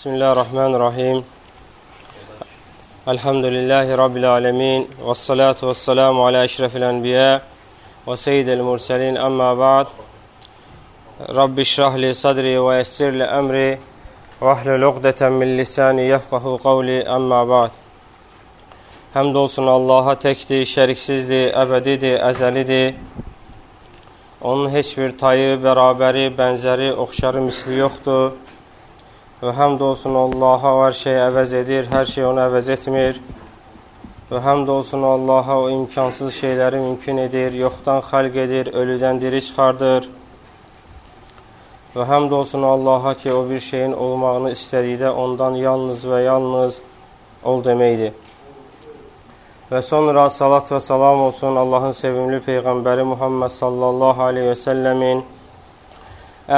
Bismillahirrahmanirrahim. Elhamdülillahi Rabbil alemin. Və salatu və salamu alə əşrəfil ənbiyə və seyyidil mürsəlin. Əmmə ba'd. Rabbi şrahli sadri və yessirli əmri və ahlul uqdətən min lisani yəfqahu qavli. Əmmə ba'd. Həmd olsun Allaha təkdir, şəriksizdir, əbədidir, əzəlidir. Onun heç bir tayı, bərabəri, bənzəri, oxşarı, misli yoxdur. Və həmd olsun Allaha o hər şey əvəz edir, hər şey onu əvəz etmir. Və həmd olsun Allaha o imkansız şeyləri mümkün edir, yoxdan xalq edir, ölüdən diri çıxardır. Və həmd olsun Allaha ki, o bir şeyin olmağını istədikdə ondan yalnız və yalnız ol deməkdir. Və sonra salat və salam olsun Allahın sevimli Peyğəmbəri Muhammed sallallahu aleyhi və səlləmin,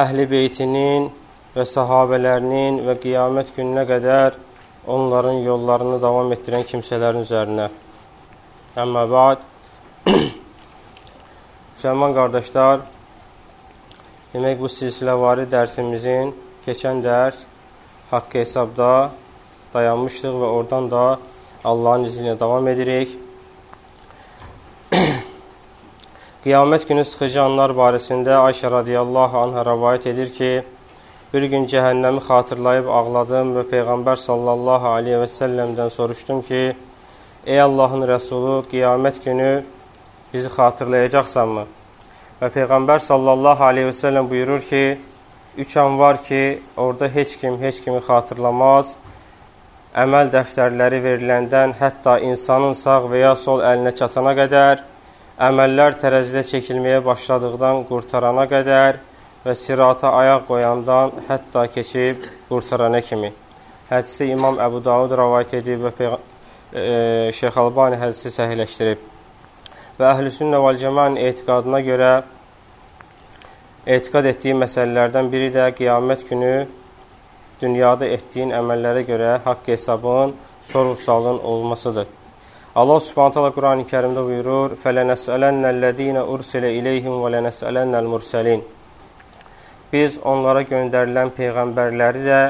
əhli beytinin, və sahabələrinin və qiyamət gününə qədər onların yollarını davam etdirən kimsələrin üzərinə. Əmmə bəd, Müsəlman qardaşlar, demək bu silsiləvari dərsimizin keçən dərs haqq hesabda dayanmışdıq və oradan da Allahın izni davam edirik. Qiyamət günü sıxıcı anlar barəsində Ayşə radiyallahu anhə rəvayət edir ki, Bir gün cəhənnəmi xatırlayıb ağladım və Peyğəmbər sallallahu aleyhi və səlləmdən soruşdum ki, Ey Allahın Rəsulu, qiyamət günü bizi xatırlayacaqsanmı? Və Peyğəmbər sallallahu aleyhi və səlləm buyurur ki, üç an var ki, orada heç kim heç kimi xatırlamaz. Əməl dəftərləri veriləndən hətta insanın sağ və ya sol əlinə çatana qədər, əməllər tərəzidə çəkilməyə başladıqdan qurtarana qədər, və sirata ayaq qoyandan hətta keçib qurtarana kimi. Hədisi İmam Əbu Davud rəvayət edib və e, Şeyx Albani hədisi səhiləşdirib. Və əhl-i sünnə vəl cəmanın etiqadına görə etiqad etdiyi məsələlərdən biri də qiyamət günü dünyada etdiyin əməllərə görə haqq hesabın, sorğu-sualın olmasıdır. Allah Subhanahu taala Qurani Kərimdə buyurur: "Fələnəsəlennəllezina ursilə ileyhim və lənəsəlennəl murselin." Biz onlara göndərilən peyğəmbərləri də,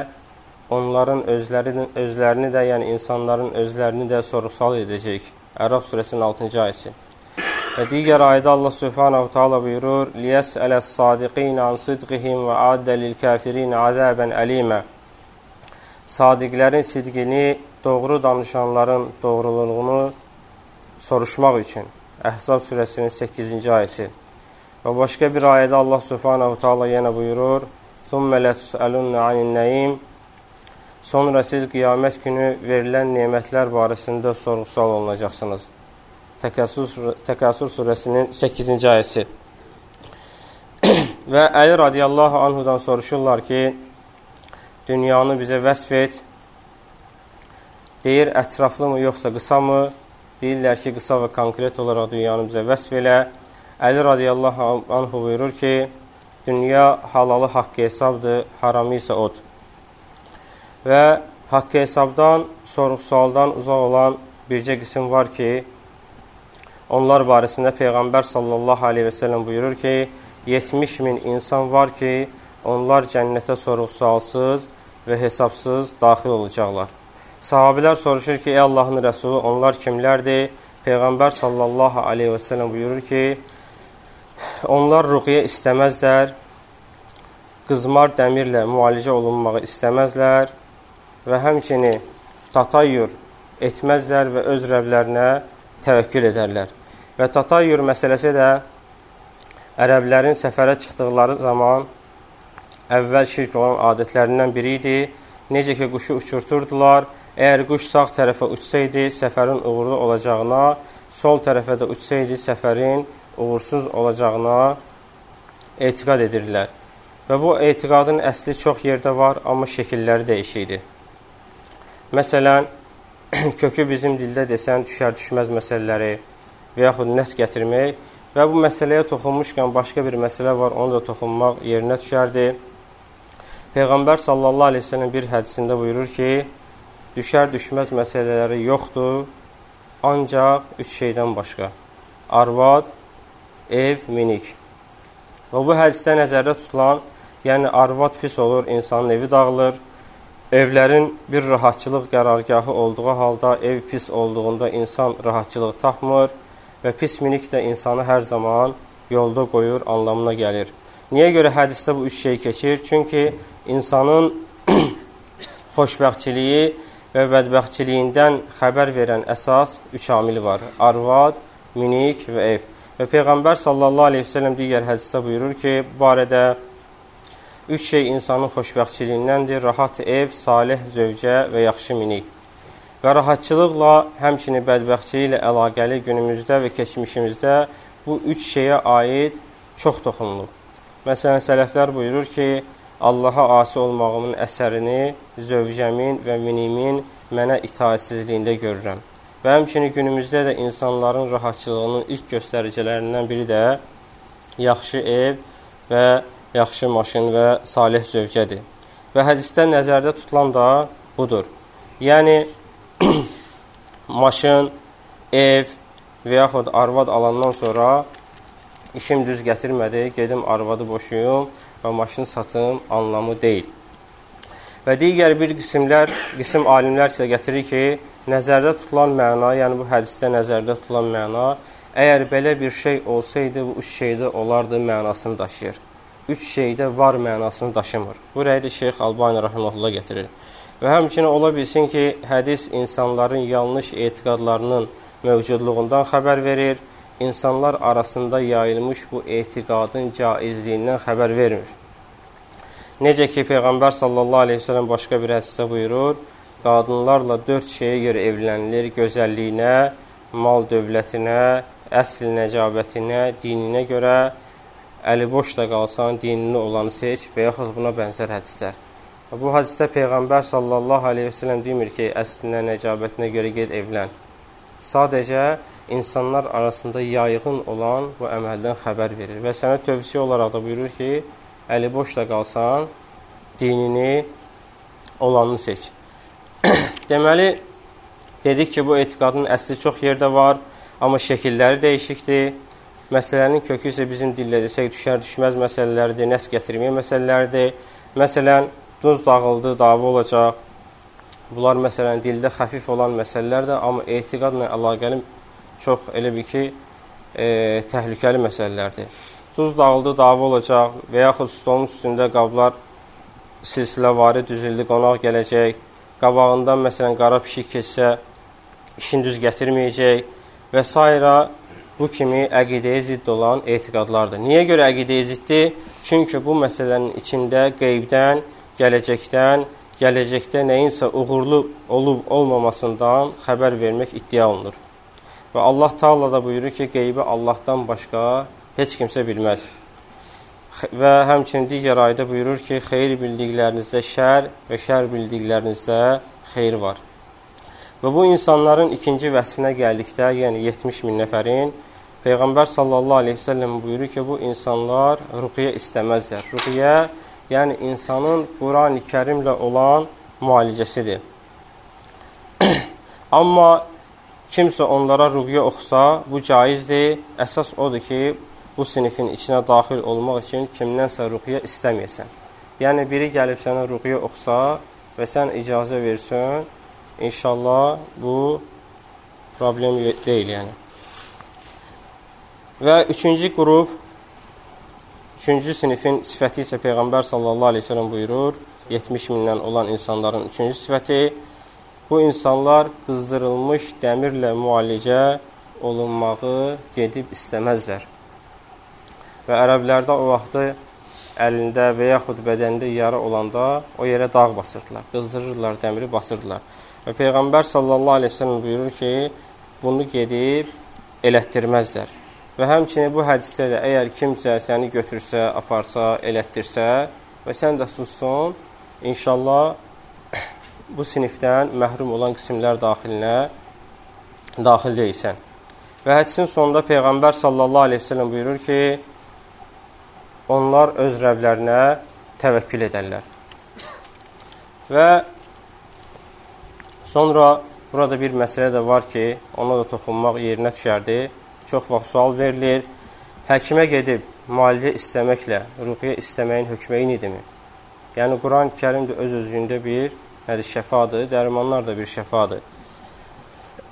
onların özlərini, özlərini də, yəni insanların özlərini də sorğu-sual edəcək. Ərəf surəsinin 6-cı ayəsi. Və digər ayədə Allah Subhanahu taala buyurur: "Liyes'alas sadiqin an sidqihim və addə lil kafirin azaban alima." Sadiqlərin sidqini, doğru danışanların doğruluğunu soruşmaq üçün. Əhzab surəsinin 8-ci ayəsi. Və başqa bir ayədə Allah Subhanahu taala yenə buyurur: "Thumma latus'alunna 'anil na'im" Sonra siz qiyamət günü verilən nemətlər barəsində sorğu-sual olunacaqsınız. Təkəssür, Təkəssür surəsinin 8-ci ayəsi. Və Əli radiyallahu anhudan soruşurlar ki, dünyanı bizə vəsf et. Deyir, ətraflı mı, yoxsa qısa mı? Deyirlər ki, qısa və konkret olaraq dünyanı bizə vəsf elə. Əli radiyallahu anhu buyurur ki, dünya halalı haqqı hesabdır, haramı isə od. Və haqqı hesabdan, sorğu-sualdan uzaq olan bircə qism var ki, onlar barəsində Peyğəmbər sallallahu aleyhi və səlləm buyurur ki, 70 min insan var ki, onlar cənnətə sorğu-sualsız və hesabsız daxil olacaqlar. Sahabilər soruşur ki, ey Allahın Rəsulu, onlar kimlərdir? Peyğəmbər sallallahu aleyhi və səlləm buyurur ki, Onlar ruqyə istəməzlər, qızmar dəmirlə müalicə olunmağı istəməzlər və həmçini tatayyur etməzlər və öz rəblərinə təvəkkül edərlər. Və tatayyur məsələsi də ərəblərin səfərə çıxdıqları zaman əvvəl şirk olan adətlərindən biri idi. Necə ki, quşu uçurturdular, əgər quş sağ tərəfə uçsaydı, səfərin uğurlu olacağına, sol tərəfə də uçsaydı, səfərin uğursuz olacağına etiqad edirlər. Və bu etiqadın əsli çox yerdə var, amma şəkilləri dəyişikdir. Məsələn, kökü bizim dildə desən düşər-düşməz məsələləri və yaxud nəs gətirmək və bu məsələyə toxunmuşkən başqa bir məsələ var, onu da toxunmaq yerinə düşərdi. Peyğəmbər sallallahu aleyhi ve sellem bir hədisində buyurur ki, düşər-düşməz məsələləri yoxdur, ancaq üç şeydən başqa. Arvad, ev, minik. Və bu hədisdə nəzərdə tutulan, yəni arvad pis olur, insanın evi dağılır, evlərin bir rahatçılıq qərargahı olduğu halda ev pis olduğunda insan rahatçılıq tapmır və pis minik də insanı hər zaman yolda qoyur anlamına gəlir. Niyə görə hədisdə bu üç şey keçir? Çünki insanın xoşbəxtçiliyi və bədbəxtçiliyindən xəbər verən əsas üç amil var. Arvad, minik və ev. Və Peyğəmbər sallallahu aleyhi ve sellem digər hədisdə buyurur ki, bu barədə üç şey insanın xoşbəxtçiliyindəndir. Rahat ev, salih zövcə və yaxşı minik. Və rahatçılıqla, həmçinin bədbəxtçiliyi ilə əlaqəli günümüzdə və keçmişimizdə bu üç şeyə aid çox toxunulub. Məsələn, sələflər buyurur ki, Allaha asi olmağımın əsərini zövcəmin və minimin mənə itaətsizliyində görürəm. Və həmçinin günümüzdə də insanların rahatçılığının ilk göstəricilərindən biri də yaxşı ev və yaxşı maşın və salih zövcədir. Və hədisdə nəzərdə tutulan da budur. Yəni, maşın, ev və yaxud arvad alandan sonra işim düz gətirmədi, gedim arvadı boşuyum və maşın satım anlamı deyil. Və digər bir qismlər, qism alimlər isə gətirir ki, nəzərdə tutulan məna, yəni bu hədisdə nəzərdə tutulan məna, əgər belə bir şey olsaydı, bu üç şeydə olardı mənasını daşıyır. Üç şeydə var mənasını daşımır. Bu rəydə Şeyx Albani Rahimullah gətirir. Və həmçinin ola bilsin ki, hədis insanların yanlış etiqadlarının mövcudluğundan xəbər verir, insanlar arasında yayılmış bu etiqadın caizliyindən xəbər vermir. Necə ki, Peyğəmbər sallallahu aleyhi ve sellem başqa bir hədisdə buyurur, qadınlarla dörd şeyə görə evlənilir, gözəlliyinə, mal dövlətinə, əsl nəcabətinə, dininə görə, əli boş da qalsan, dinini olanı seç və yaxud buna bənzər hədislər. Bu hədisdə Peyğəmbər sallallahu aleyhi ve sellem demir ki, əslinə, nəcabətinə görə ged evlən. Sadəcə, insanlar arasında yayğın olan bu əməldən xəbər verir. Və sənə tövsiyə olaraq da buyurur ki, əli boş da qalsan, dinini olanını seç. Deməli, dedik ki, bu etiqadın əsli çox yerdə var, amma şəkilləri dəyişikdir. Məsələnin kökü isə bizim dillə desək düşər düşməz məsələlərdir, nəs gətirməyə məsələlərdir. Məsələn, duz dağıldı, dava olacaq. Bunlar məsələn dildə xəfif olan məsələlərdir, amma etiqadla əlaqəli çox elə bir ki, e, təhlükəli məsələlərdir. Duz dağıldı, dava olacaq və yaxud stolun üstündə qablar silsiləvari düzüldü, qonaq gələcək. Qabağından məsələn qara pişik keçsə, işin düz gətirməyəcək və s. bu kimi əqidəyə zidd olan etiqadlardır. Niyə görə əqidəyə ziddir? Çünki bu məsələnin içində qeybdən, gələcəkdən, gələcəkdə nəyinsə uğurlu olub olmamasından xəbər vermək iddia olunur. Və Allah Taala da buyurur ki, qeybi Allahdan başqa heç kimsə bilməz. Və həmçinin digər ayədə buyurur ki, xeyir bildiklərinizdə şər və şər bildiklərinizdə xeyir var. Və bu insanların ikinci vəsfinə gəldikdə, yəni 70 min nəfərin Peyğəmbər sallallahu əleyhi və səlləm buyurur ki, bu insanlar ruqyə istəməzlər. Ruqyə, yəni insanın Qurani-Kərimlə olan müalicəsidir. Amma kimsə onlara rüqyə oxusa, bu caizdir. Əsas odur ki, bu sinifin içinə daxil olmaq üçün kimdənsə rüqyə istəməyəsən. Yəni, biri gəlib sənə rüqyə oxusa və sən icazə versin, inşallah bu problem deyil, yəni. Və üçüncü qrup, üçüncü sinifin sifəti isə Peyğəmbər sallallahu aleyhi ve sellem buyurur, 70 mindən olan insanların üçüncü sifəti, Bu insanlar qızdırılmış dəmirlə müalicə olunmağı gedib istəməzlər. Və ərəblərdə o vaxtı əlində və yaxud bədəndə yara olanda o yerə dağ basırdılar, qızdırırlar, dəmiri basırdılar. Və Peyğəmbər sallallahu aleyhi ve sellem buyurur ki, bunu gedib elətdirməzlər. Və həmçinin bu hədisdə də əgər kimsə səni götürsə, aparsa, elətdirsə və sən də sussun, inşallah bu sinifdən məhrum olan qismlər daxilinə daxil deyilsən. Və hədisin sonunda Peyğəmbər sallallahu aleyhi ve sellem buyurur ki, onlar öz rəblərinə təvəkkül edərlər. Və sonra burada bir məsələ də var ki, ona da toxunmaq yerinə düşərdi. Çox vaxt sual verilir. Həkimə gedib müalicə istəməklə ruqyə istəməyin hökmü eynidirmi? Yəni Quran-ı Kərim də öz özlüyündə bir nədir? Şəfadır. Dərmanlar da bir şəfadır.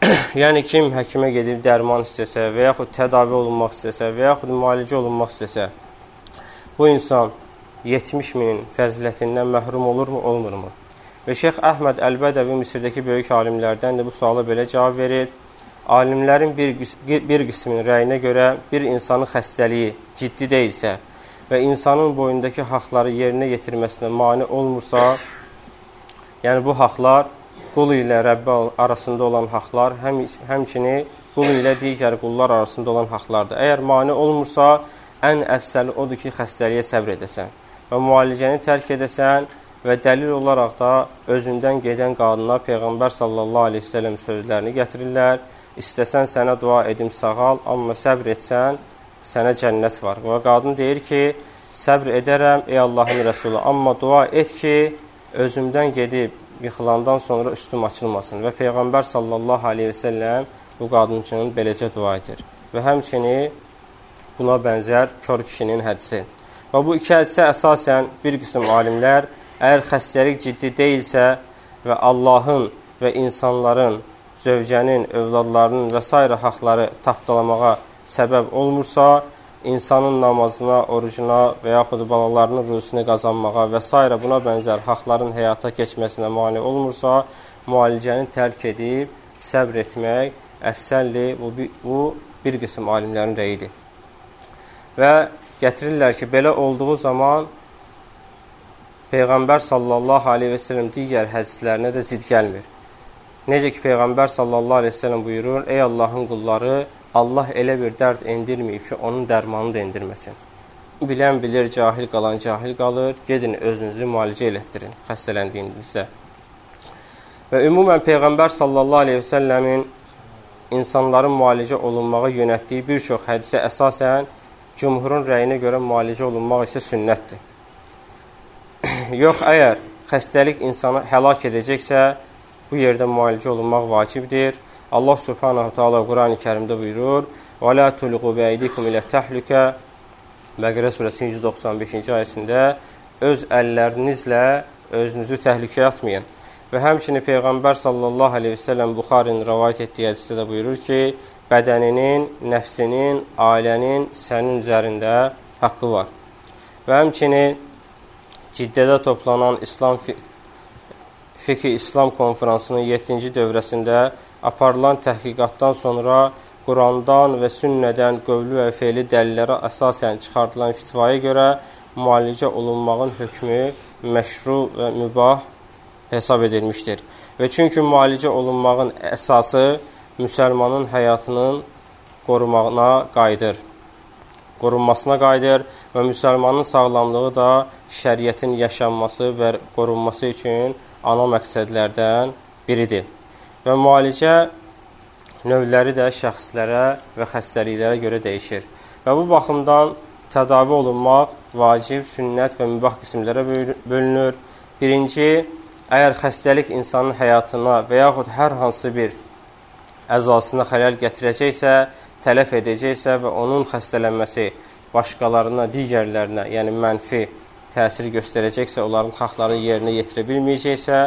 yəni kim həkimə gedib dərman istəsə və yaxud tədavi olunmaq istəsə və yaxud müalicə olunmaq istəsə, bu insan 70 minin fəzilətindən məhrum olurmu, olmurmu? Və Şeyx Əhməd Əlbədəvi Misirdəki böyük alimlərdən də bu suala belə cavab verir. Alimlərin bir, bir qisminin rəyinə görə bir insanın xəstəliyi ciddi deyilsə və insanın boyundakı haqları yerinə yetirməsinə mane olmursa, yəni bu haqlar qul ilə Rəbbi arasında olan haqlar, həm, həmçini qul ilə digər qullar arasında olan haqlardır. Əgər mane olmursa, ən əfsəli odur ki, xəstəliyə səbr edəsən və müalicəni tərk edəsən və dəlil olaraq da özündən gedən qadına Peyğəmbər sallallahu aleyhi ve sellem sözlərini gətirirlər. İstəsən sənə dua edim sağal, amma səbr etsən, sənə cənnət var. Və qadın deyir ki, səbr edərəm ey Allahın Rəsulü, amma dua et ki, özümdən gedib yıxılandan sonra üstüm açılmasın. Və Peyğəmbər sallallahu aleyhi və səlləm bu qadınçının beləcə dua edir. Və həmçini buna bənzər kör kişinin hədisi. Və bu iki hədisə əsasən bir qism alimlər əgər xəstəlik ciddi deyilsə və Allahın və insanların, zövcənin, övladlarının və s. haqları tapdalamağa səbəb olmursa, insanın namazına, orucuna və yaxud balalarının ruzusunu qazanmağa və s. buna bənzər haqların həyata keçməsinə mane olmursa, müalicəni tərk edib səbr etmək əfsəldir. Bu, bu bir qism alimlərin rəyidir. Və gətirirlər ki, belə olduğu zaman Peyğəmbər sallallahu aleyhi və sələm digər hədislərinə də zid gəlmir. Necə ki, Peyğəmbər sallallahu aleyhi və sələm buyurur, ey Allahın qulları, Allah elə bir dərd endirməyib ki, onun dərmanını da endirməsin. Bilən bilir, cahil qalan cahil qalır. Gedin özünüzü müalicə elətdirin xəstələndiyinizdə. Və ümumən Peyğəmbər sallallahu aleyhi və səlləmin insanların müalicə olunmağa yönətdiyi bir çox hədisə əsasən cümhurun rəyinə görə müalicə olunmaq isə sünnətdir. Yox, əgər xəstəlik insanı həlak edəcəksə, bu yerdə müalicə olunmaq vacibdir. Allah Subhanahu Taala Qurani Kərimdə buyurur: "Və la tulqu beydikum ilə təhlükə" Bəqərə surəsinin 195-ci ayəsində öz əllərinizlə özünüzü təhlükəyə atmayın. Və həmçinin Peyğəmbər sallallahu əleyhi və səlləm Buxarinin rivayet etdiyi hədisdə də buyurur ki, bədəninin, nəfsinin, ailənin sənin üzərində haqqı var. Və həmçinin Ciddədə toplanan İslam Fiqh İslam konfransının 7-ci dövrəsində aparılan təhqiqatdan sonra Qurandan və sünnədən qövlü və fe'li dəlillərə əsasən çıxardılan fitvaya görə müalicə olunmağın hökmü məşru və mübah hesab edilmişdir. Və çünki müalicə olunmağın əsası müsəlmanın həyatının qorumağına qayıdır. Qorunmasına qayıdır və müsəlmanın sağlamlığı da şəriətin yaşanması və qorunması üçün ana məqsədlərdən biridir. Və müalicə növləri də şəxslərə və xəstəliklərə görə dəyişir. Və bu baxımdan tədavi olunmaq vacib, sünnət və mübah qismlərə bölünür. Birinci, əgər xəstəlik insanın həyatına və yaxud hər hansı bir əzasına xələl gətirəcəksə, tələf edəcəksə və onun xəstələnməsi başqalarına, digərlərinə, yəni mənfi təsir göstərəcəksə, onların xalqlarını yerinə yetirə bilməyəcəksə,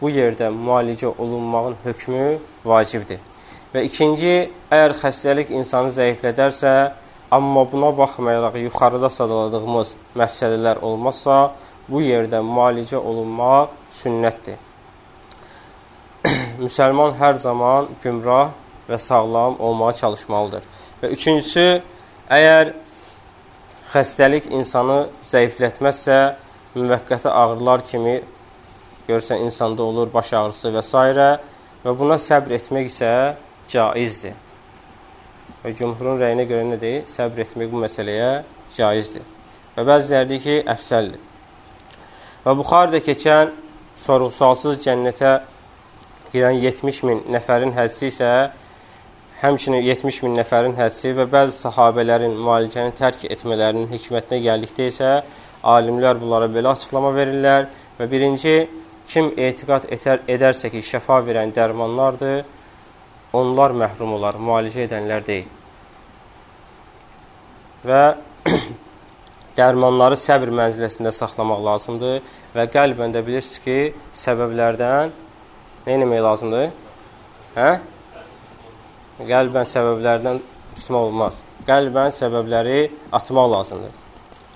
bu yerdə müalicə olunmağın hökmü vacibdir. Və ikinci, əgər xəstəlik insanı zəiflədərsə, amma buna baxmayaraq yuxarıda sadaladığımız məfsədələr olmazsa, bu yerdə müalicə olunmaq sünnətdir. Müsəlman hər zaman gümrah və sağlam olmağa çalışmalıdır. Və üçüncüsü, əgər xəstəlik insanı zəiflətməzsə, müvəqqəti ağrılar kimi görsən insanda olur baş ağrısı və s. və buna səbr etmək isə caizdir. Və cümhurun rəyinə görə nə deyir? Səbr etmək bu məsələyə caizdir. Və bəziləri deyir ki, əfsəldir. Və Buxarıda keçən sorğu-sualsız cənnətə girən 70 min nəfərin hədisi isə həmçinin 70 min nəfərin hədisi və bəzi sahabələrin müalicəni tərk etmələrinin hikmətinə gəldikdə isə alimlər bunlara belə açıqlama verirlər və birinci Kim etiqat etər, edərsə ki, şəfa verən dərmanlardır, onlar məhrum olar, müalicə edənlər deyil. Və dərmanları səbr mənziləsində saxlamaq lazımdır və qəlbən də bilirsiniz ki, səbəblərdən nə etmək lazımdır? Hə? Qəlbən səbəblərdən tutmaq olmaz. Qəlbən səbəbləri atmaq lazımdır.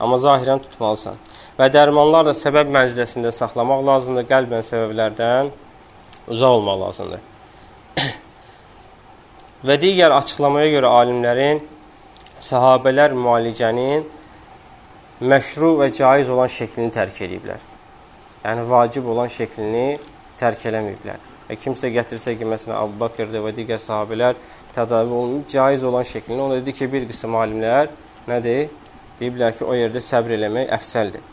Amma zahirən tutmalısan. Və dərmanlar da səbəb mənziləsində saxlamaq lazımdır. Qəlbən səbəblərdən uzaq olmaq lazımdır. Və digər açıqlamaya görə alimlərin səhabələr müalicənin məşru və caiz olan şəklini tərk ediblər. Yəni vacib olan şəklini tərk eləməyiblər. Və kimsə gətirsə ki, məsələn, Abu Bakırdır və digər sahabelər tədavi olunub, caiz olan şəklini, ona dedi ki, bir qism alimlər nədir? Deyiblər ki, o yerdə səbr eləmək əfsəldir.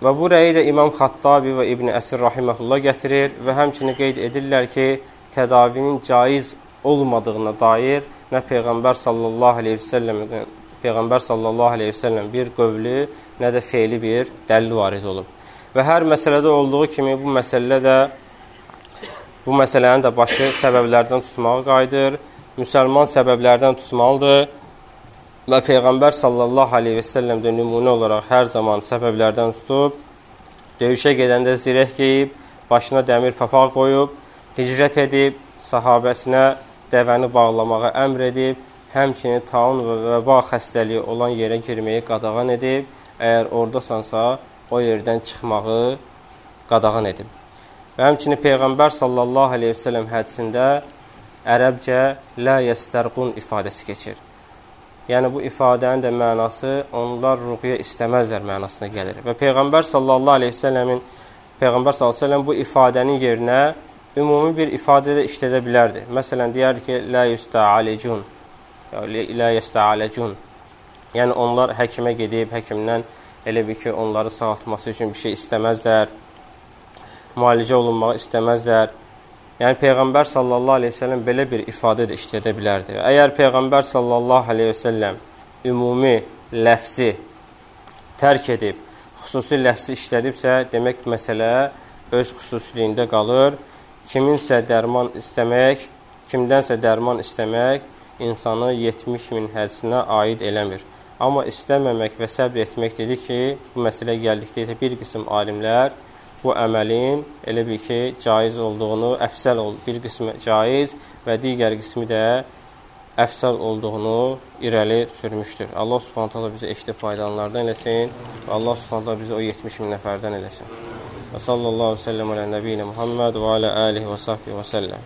Və bu rəyi də İmam Xattabi və İbn Əsir rahimehullah gətirir və həmçinin qeyd edirlər ki, tədavinin caiz olmadığına dair nə Peyğəmbər sallallahu əleyhi və səlləm Peyğəmbər sallallahu əleyhi və səlləm bir qövlü, nə də feili bir dəlil varid olub. Və hər məsələdə olduğu kimi bu məsələ də bu məsələnin də başı səbəblərdən tutmağa qayıdır. Müsəlman səbəblərdən tutmalıdır. Və Peyğəmbər sallallahu əleyhi və səlləm də nümunə olaraq hər zaman səbəblərdən tutub, döyüşə gedəndə zireh geyib, başına dəmir papaq qoyub, hicrət edib, sahabəsinə dəvəni bağlamağa əmr edib, həmçinin taun və vəba xəstəliyi olan yerə girməyi qadağan edib, əgər oradasansa o yerdən çıxmağı qadağan edib. Və həmçinin Peyğəmbər sallallahu əleyhi və səlləm hədisində ərəbcə la yestərqun ifadəsi keçir. Yəni bu ifadənin də mənası onlar ruqya istəməzlər mənasına gəlir. Və Peyğəmbər sallallahu əleyhi və səlləmin Peyğəmbər sallallahu əleyhi və səlləm bu ifadənin yerinə ümumi bir ifadə də işlədə bilərdi. Məsələn deyərdi ki, la yusta'alicun. La yasta'alicun. Yəni onlar həkimə gedib, həkimdən elə bir ki, onları sağaltması üçün bir şey istəməzlər, müalicə olunmağı istəməzlər. Yəni Peyğəmbər sallallahu əleyhi və səlləm belə bir ifadə də işlədə bilərdi. Əgər Peyğəmbər sallallahu əleyhi və səlləm ümumi ləfzi tərk edib, xüsusi ləfzi işlədibsə, demək məsələ öz xüsusiliyində qalır. Kiminsə dərman istəmək, kimdənsə dərman istəmək insanı 70 min hədsinə aid eləmir. Amma istəməmək və səbr etmək dedik ki, bu məsələ gəldikdə isə bir qism alimlər bu əməlin elə bir ki, caiz olduğunu, əfsəl ol, bir qismi caiz və digər qismi də əfsəl olduğunu irəli sürmüşdür. Allah Subhanahu taala bizi eşitdi faydalanlardan eləsin və Allah Subhanahu taala bizi o 70 min nəfərdən eləsin. Və sallallahu əleyhi və səlləm alə nəbiyinə Muhammed və alə alihi və səhbihi və səlləm.